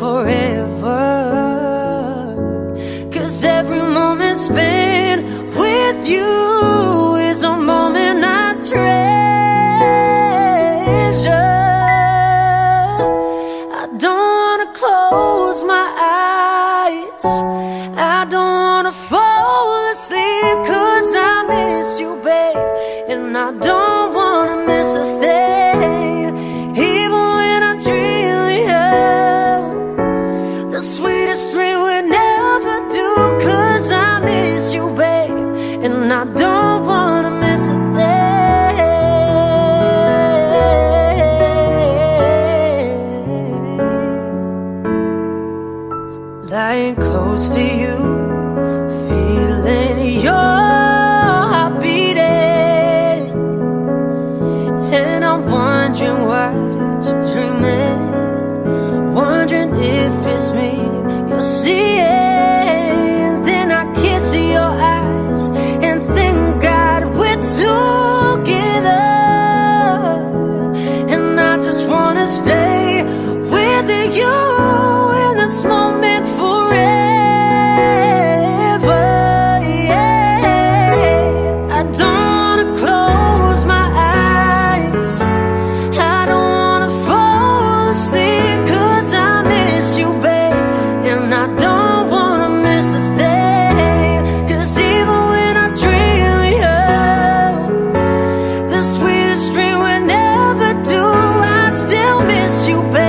forever. Cause every moment spent with you is a moment I treasure. I don't wanna close my eyes. I don't wanna fall asleep cause I miss you, babe. And I don't Lying close to you, feeling your heart beating. And I'm wondering what you're dreaming. Wondering if it's me you're seeing. Then I kiss your eyes and thank God we're together. And I just wanna stay with you you.